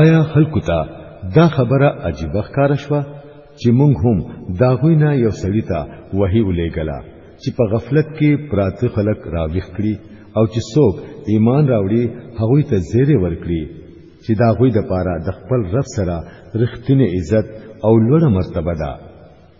آیا خلکو ته دا خبره عجیبه ښکار شوه چې مونږ هم دا غوینه یو سړی ته وحی ولېګلا چې په غفلت کې پراته خلک راویخ کړي او چې څوک ایمان راوړي هغه ته زیره ورکړي چې دا غوی د پاره د خپل رب سره رښتینی عزت او لوړه مرتبه ده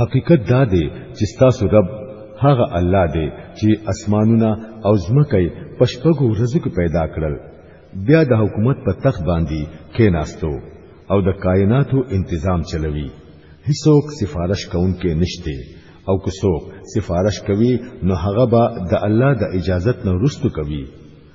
حقیقت دا دی چې تاسو رب هغه الله دی چې اسمانونه او ځمکه په شپږو ورځو کې پیدا کړل بیا د حکومت په تخت باندې کېناستو او د کائناتو انتظام چلوي هیڅوک سفارش کوونکې نشته او که څوک سفارش کوي نو هغه به د الله د اجازت نه رستو کوي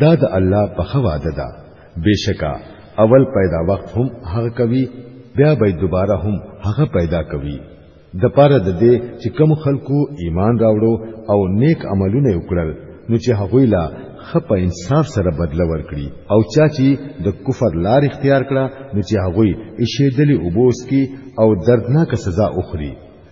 دا د الله په خواده ده بشکا اول پیدا وخت هم هغه کوي بیا به دوباره هم هغه پیدا کوي د پاره د دې چې کوم خلکو ایمان راوړو او نیک عملونه وکړل نو چې هغه لا خپ انصاف سره بدل ورکړي او چا چې د کفر لار اختیار کړه نو چې هغه یې شیدلی وبوس کی او دردناک سزا اخري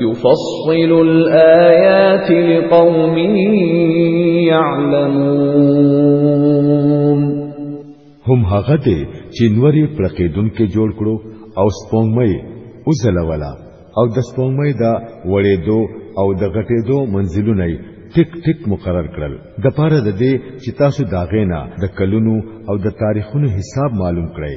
يفصل الآيات لقوم يعلمون هم هغه دې چې نوري پړقېدونکو جوړ کړو او سپوږمۍ وزلولا او د سپوږمۍ دا وړېدو او د غټېدو منزلونه ټیک ټیک مقرر کړل د پاره د دې چې تاسو دا غینا د کلونو او د تاریخونو حساب معلوم کړئ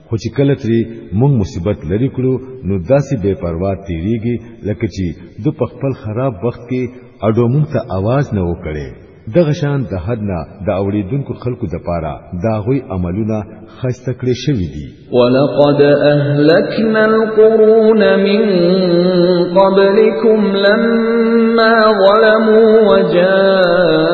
خو چې کله ترې مونږ مصیبت لري کړو نو داسې بے پروا تیریږي لکه چې د په خپل خراب وخت کې اډو مونږ ته आवाज نه وکړي دغه شان د حد نه د اوریدونکو خلکو د پاره دا غوي عملونه خسته کړی شوی دی ولقد اهلكنا القرون من قبلكم لما ظلموا وجاءوا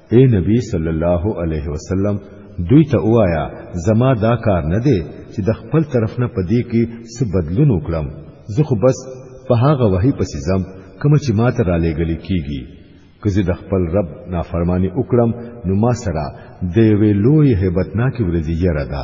اے نبی صلی الله علیه وسلم دوی ته وایا زما دا کار نه دی چې د خپل طرف نه پدې کې څه بدلون وکړم زه خو بس په هغه وحی پسې ځم کوم چې ما ته را لېږل کیږي که زه د خپل رب نافرمانی وکړم نو ما سره د یوې لوی هیبتناکې ورځې یره ده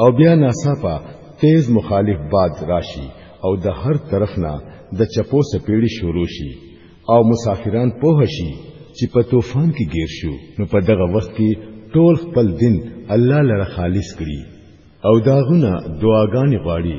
او بیا ناڅاپه تیز مخالف باد راشي او د هر طرف نه د چپو سپېړې شروع شي او مسافران پوه شي چې په طوفان کې گیر شو نو په دغه وخت کې ټول خپل دین الله لره خالص کړي او داغونه دعاګانې غواړي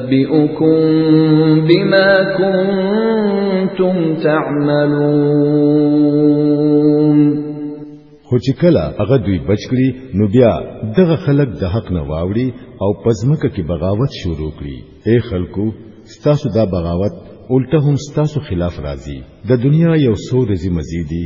أنبئكم بما كنتم تعملون خو چې کله هغه دوی بچ کړي نو بیا دغه خلک د حق نه واوړي او پزمکه کې بغاوت شروع کړي اے خلکو ستاسو دا بغاوت الټه هم ستاسو خلاف راځي د دنیا یو څو ورځې مزيدي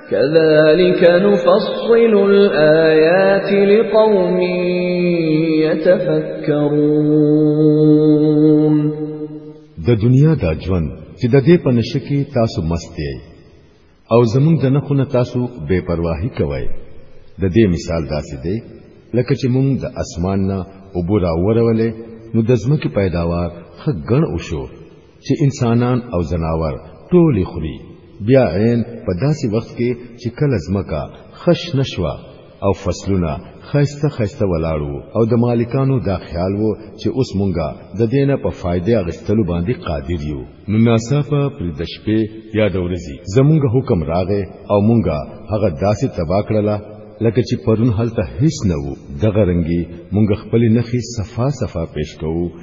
كذلك نفصل الآيات لقوم يتفكرون د دنیا دا ژوند چې د دې په نشه کې تاسو مست یې او زمونږ د نخونه تاسو بے پرواهي کوئ د دې مثال داسې دی لکه چې مونږ د اسمان نه اوبو راورولې نو د ځمکې پیداوار ښه ګڼ وشو چې انسانان او زناور ټولې خوري بیا عین په داسې وخت کې چې کله زمکا خش نشوا او فصلونه خيسته خيسته ولاړو او د مالکانو دا خیال وو چې اوس مونږه د دینه په فائدې اغستلو باندې قادر یو نو ناصافه پر د شپې یا د ورځې زمونږ حکم راغې او مونږه هغه داسې تبا کړله لکه چې پرون هلته هیڅ نه وو دغه رنګي مونږ خپل نخي صفا صفا پیش کوو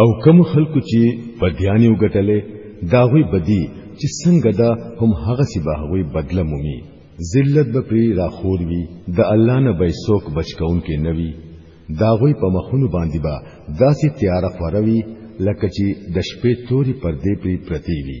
او کوم خلکو چې په دیانی وګټلې دا غوي بدی چې څنګه دا هم هغه سی به غوي بدله مومي ذلت به پری راخور وي د الله نه به څوک بچکون کې نوي دا غوي په مخونو باندې با داسې تیار خوروي لکه چې د شپې توري پردې پری پرتی وي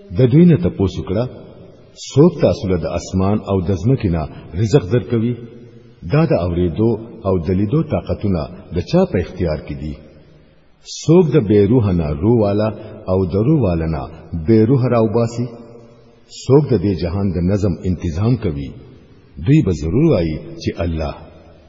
د دوی نه تاسو کړه څوک تاسو له اسمان او د ځمکې نه رزق درکوي دا د اوریدو او د لیدو طاقتونه د چا په اختیار کې دي څوک د بیروه نه روح والا او د روح والا نه بیروه راوباسي څوک د دې جهان د نظم انتظام کوي دوی به ضرور وایي چې الله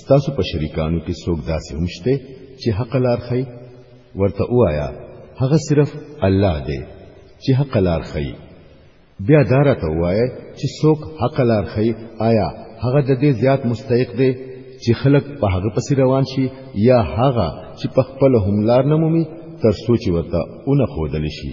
ستاسو په شریکانو کې څوک داسې هم شته چې حق لار خي ورته وایا هغه صرف الله دی چې حق لار خي بیا دارا ته وایا چې څوک حق لار خي آیا هغه د دې زیات مستحق دی چې خلک په هغه پسې روان شي یا هغه چې په خپل هم لار نه مومي تر سوچ ورته اون خودل شي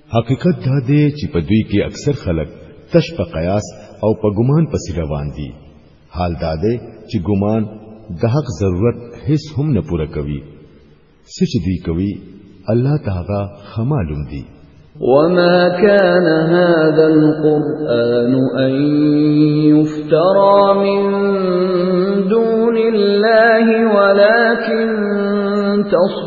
حقیقت دا دی چې په دوی کې اکثر خلک تش په قیاس او په ګمان پسې روان دي حال دا دی چې ګمان د حق ضرورت هیڅ هم نه پوره کوي څه چې دوی کوي الله تعالی خمالوم دي وما كان هذا القرآن أن يفترى من دون الله ولكن تصدق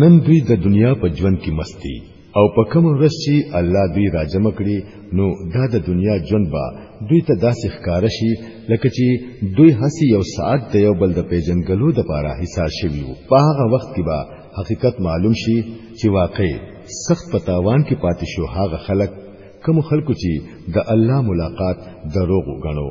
نن دوی د دنیا په ژوند کې مستی او په کوم ورځ چې الله دوی راجم کړي نو دا د دنیا ژوند به دوی ته داسې ښکار شي لکه چې دوی هسي یو ساعت د یو بل د پیژنګلو د پاره حساب شوی وو په هغه وخت کې به حقیقت معلوم شي چې واقعي سخت پتاوان کې پاتې شو هغه خلک کوم خلکو چې د الله ملاقات دروغ غنو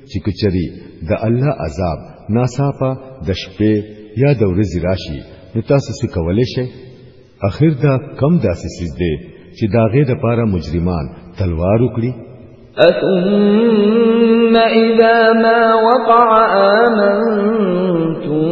چې کچري د الله عذاب ناڅاپه د شپې یا د ورځې راشي نو تاسو څه کولای شئ اخر دا کم داسې سیز دی چې دا غې د پاره مجرمان تلوار وکړي ثم اذا ما وقع آمنتم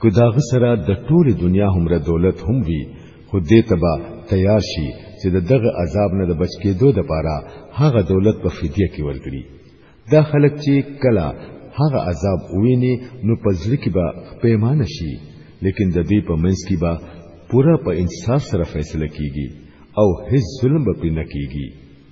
که داغه سره د ټوله دنیا همره دولت هم وي خو دې تبا تیار شي چې د دغه عذاب نه د بچ کېدو د پاره هغه دولت په فدیه کې ورګړي دا خلک چې کلا هغه عذاب ویني نو پزړه کې به پیمانه شي لیکن د دې په منځ کې به پورا په انصاف سره فیصله کیږي او هیڅ ظلم به پې نه کیږي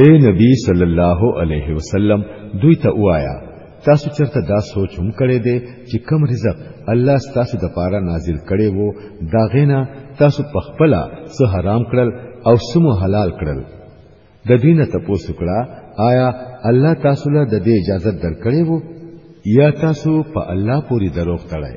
اے نبی صلی الله علیه وسلم دوی ته وایا تاسو چرته دا سوچ هم کړی دی چې کم رزق الله ستاسو د پاره نازل کړي وو دا غینا تاسو په خپل سه حرام کړل او سمو حلال کړل د دینه تاسو کړه آیا الله تاسو له د دې اجازه درکړي وو یا تاسو په الله پوری دروغ تړئ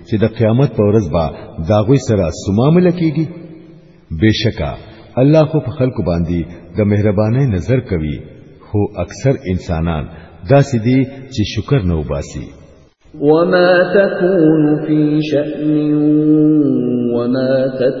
چې د قیامت په ورځ به دا غوي سره سمامل کیږي بشکا الله خو په خلکو باندې د مهرباني نظر کوي هو اکثر انسانان دا سدي چې شکر نه وباسي وما تكون في شأن وما تتلو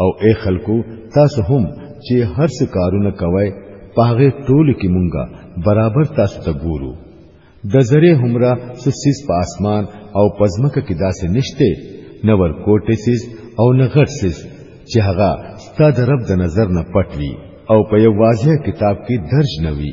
او اے خلکو تاسو هم چې هر څه کارونه کوی په هغه ټول کې مونږه برابر تاسو ته ګورو د زره همرا سسیس په اسمان او پزمکه کې داسې نشته نه ور کوټه سیس او نه غټ سیس چې هغه ستاسو د رب د نظر نه پټ وي او په یو واضح کتاب کې درج نه وي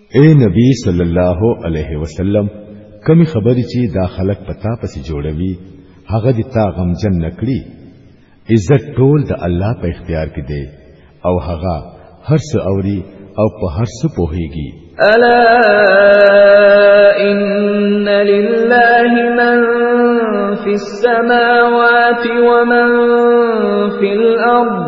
اے نبی صلی الله علیه وسلم کمی خبرې چې دا خلک پتا پسې جوړوي هغه دې تا غمجن نکړي عزت ټول د الله په اختیار کې دی او هغه هر څه اوري او په هر څه پوهیږي الا ان لله من في السماوات ومن في الارض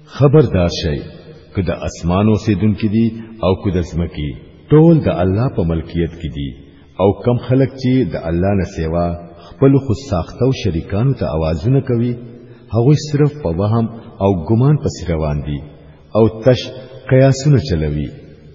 خبردار شئ که د اسمان اوسیدونکو دي او که د ځمکې ټول د الله په ملکیت کې دي او کم خلک چې د الله نه سیوا خپل خو ساختو شریکانو ته आवाजونه کوي هغه صرف په وهم او ګمان پس روان دي او تش قیاسونه چلوي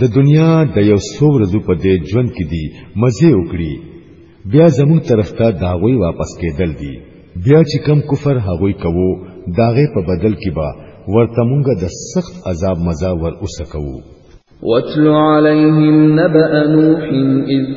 د دنیا د یو څو ورځو په دې ژوند کې دي مزه وکړي بیا زموږ طرف ته داغوی واپس کېدل دي بیا چې کم کفر هغوی کوو داغه په بدل کې به ورته مونږه د سخت عذاب مزه ور اوسه کوو واتل عليهم نبأ نوح إذ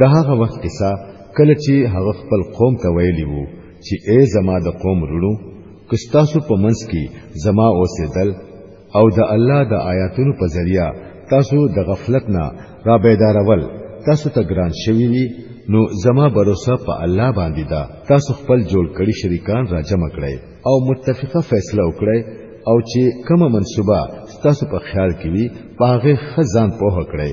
د هغه وخت کیسه کله چې هغه خپل قوم ته ویلی وو چې اے زما د قوم رونو کستاسو په منځ کې زما اوسېدل او د الله د آیاتونو په ذریعہ تاسو د غفلت نه را بیدارول تاسو ته ګران شوی وي نو زما باور په الله باندې دا تاسو خپل جوړ کړی شریکان را جمع کړئ او متفقه فیصله وکړئ او چې کومه منصوبه تاسو په خیال کې وي پاغه خزان په هکړئ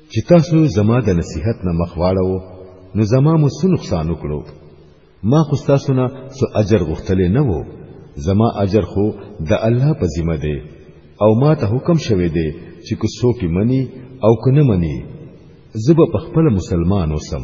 چې تاسو زما د نصیحت نه مخ واړو نو زما مو څه نقصان وکړو ما خو تاسو نه څه اجر غوښتلې نه وو زما اجر خو د الله په ذمہ دی او ما ته حکم شوه دی چې کو څوک منی او کو نه منی زب په خپل مسلمان اوسم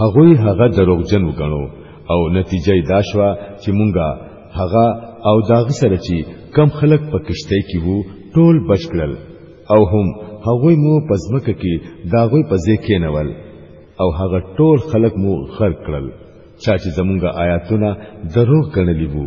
هغوی هغه دروغجن وګڼو او نتیجه دا شو چې مونږه هغه او داغ سره چې کم خلک په کشته کې وو ټول بشکړل او هم هغوی مو پزمکه کې داغوی په ځکه نول او هغه ټول خلک مو خرق کړل چا چې زمونږه آیاتونه دروغ ګڼلی وو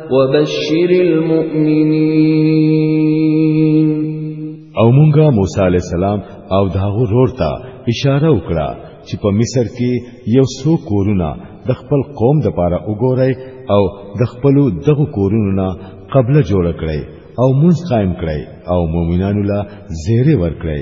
وبشر المؤمنين او مونږه موسی علی السلام او داغو رور ته اشاره وکړه چې په مصر کې یو څو کورونه د خپل قوم د پاره وګورئ او د خپل دغه کورونو نه قبل جوړ کړئ او مونږ قائم کړئ او مؤمنانو لا زیره ور کړئ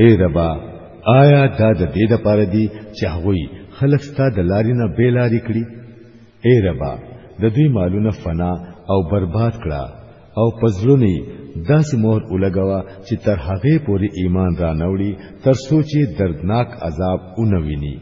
اے ربا آیا دا د دې لپاره دی چې هغوی خلک ستا د لارې نه بې لارې کړي اے ربا د دوی مالونه فنا او برباد کړه او پزړونی داسې مهر ولګوا چې تر هغه پورې ایمان را نوړي تر سوچي دردناک عذاب اونويني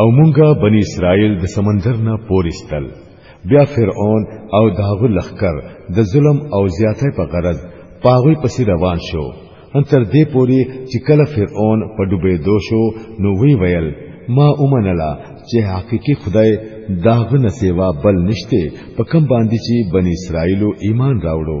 او مونږه بنی اسرائیل د سمندر نه پورستل بیا فرعون او داغه لخر د ظلم او زیاتې په غرض پاغوی پسې روان شو ان تر دې پوري چې کله فرعون په ډوبې دو شو نو وی ویل ما اومنلا چې حقيقي خدای داغه نه سیوا بل نشته په کم باندې چې بنی اسرائیل ایمان راوړو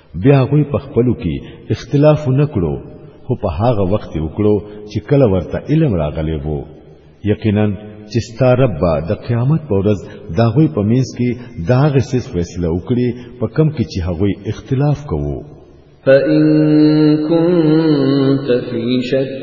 بیا غوی په خپلو کې اختلاف نکړو خو په هغه وخت وکړو چې کله ورته علم راغلی وو یقینا چې ستا رب به د قیامت په ورځ دا غوی په مینس کې دا غي سیس فیصله وکړي په کم کې چې هغه اختلاف کوو فإن كنت في شك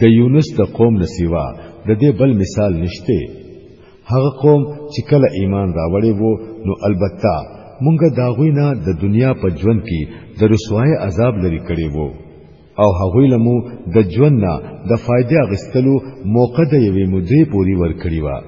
د یونس د قوم نه سیوا د دې بل مثال نشته هغه قوم چې کله ایمان راوړې وو نو البته مونږ دا غوی نه د دنیا په ژوند کې د رسوای عذاب لري کړې وو او هغه لمو د ژوند نه د فائدې اغستلو موقع د یوې مودې پوری ورکړی و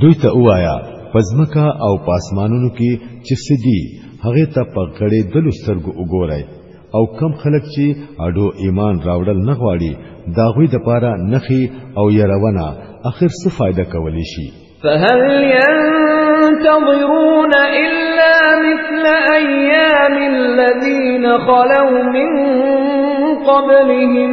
دوی ته وایا پزمکه او پاسمانونو کې چې سدي هغه ته په غړې دلو سترګو وګورئ او کم خلک چې اډو ایمان راوړل نه غواړي دا غوي د پاره نخي او يرونه اخر څه فائدہ کولی شي فهل ينتظرون الا مثل ايام الذين خلو من قبلهم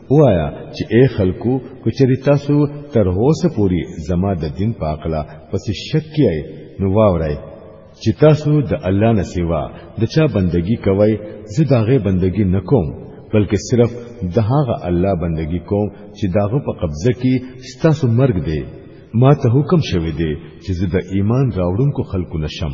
وایا چې اے خلکو کچری تاسو تر اوسه پوری زما د دین په اقلا پس شک کیای نو واورای چې تاسو د الله نه سیوا د چا بندگی کوی زه داغه بندگی نکوم بلکې صرف د هغه الله بندگی کوم چې داغه په قبضه کې ستاسو مرګ دی ما ته حکم شوه دی چې زه د ایمان راوړونکو خلکو نشم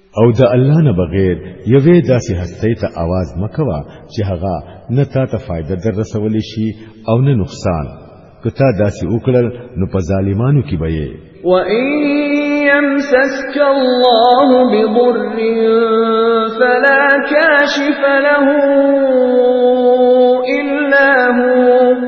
او د الله نه بغیر یوې داسې هستۍ ته आवाज مکوا چې هغه نه تا ته فائدہ در رسول شي او نه نقصان کتا داسې وکړل نو په ظالمانو کې به یې وَإِن يَمْسَسْكَ اللَّهُ بِضُرٍّ فَلَا كَاشِفَ لَهُ إِلَّا هُوَ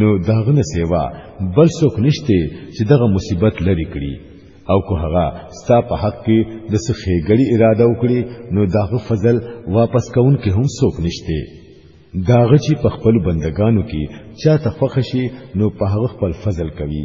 نو داغه نه سیوا بل څوک نشته چې دغه مصیبت لري کړي او که هغه ستا په حق کې د سخې غړي اراده وکړي نو داغه فضل واپس کون کې هم څوک نشته داغه چې په خپل بندگانو کې چاته فخشي نو په هغه خپل فضل کوي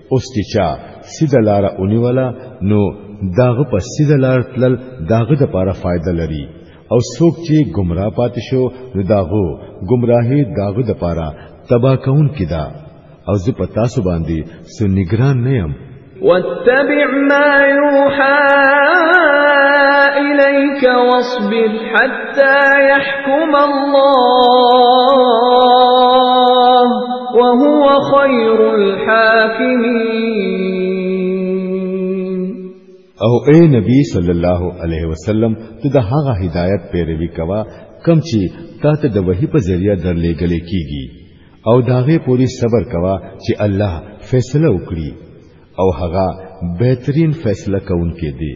اوس چې چا سیده لار اونیولا نو داغه په سیده لار تلل داغه د پاره فائدہ لري او څوک چې گمراه پاتې شو نو داغه گمراهي داغه د پاره تبا کون کدا او زه په تاسو باندې سو نگران نه يم واتبع ما يوحى إليك واصبر حتى حتى يحكم الله وهو خير الحاكمين او اے نبی صلی الله علیه وسلم ته د هغه هدایت پیروي کوا کم چې تاسو د وحی په ذریعہ درلېګلې کیږي او داغه پوری صبر کوا چې الله فیصله وکړي او هغه بهترین فیصله کوونکې دی